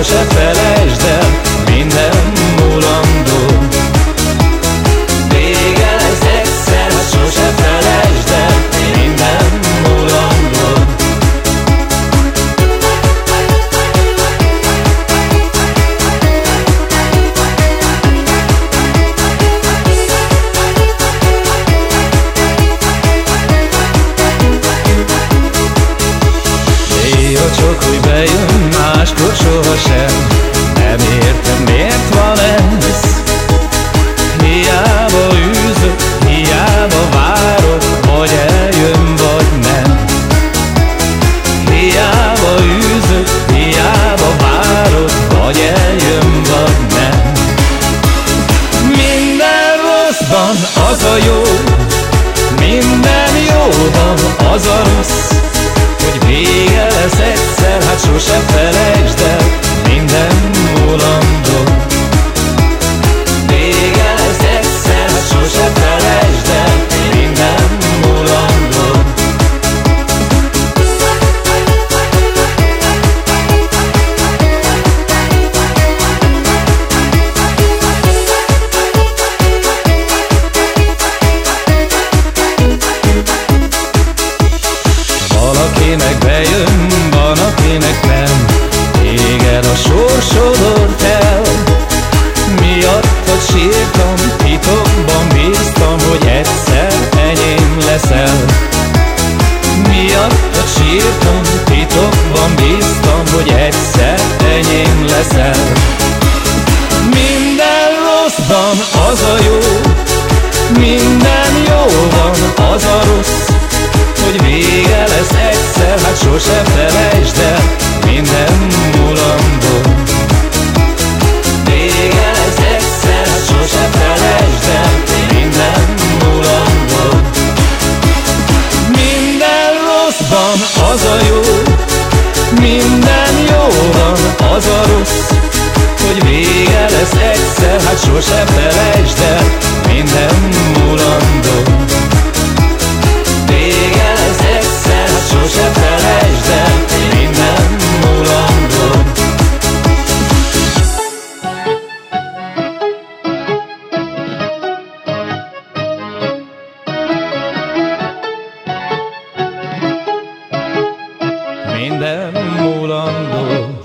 egyszer, hát sose Hogy bejön, máskor sohasem. Nem értem, miért van ez. Hiába űzök, hiába várok Vagy eljön, vagy nem. Hiába űzök, hiába várok Vagy eljön, vagy nem. Minden rosszban az a jó Minden jóban az a rossz Téged a sorsodort el. Miattad sírtam, titokban bíztam Hogy egyszer enyém leszel. Miattad sírtam, titokban bíztam Hogy egyszer enyém leszel. Minden rosszban az a jó Minden jóban az a rossz hogy vége lesz egyszer, hát sose felejtsd lesz egyszer, hát sose felejtsd el minden mulandó. Vége lesz egyszer, hát sose felejtsd el minden múlandó Minden múlandó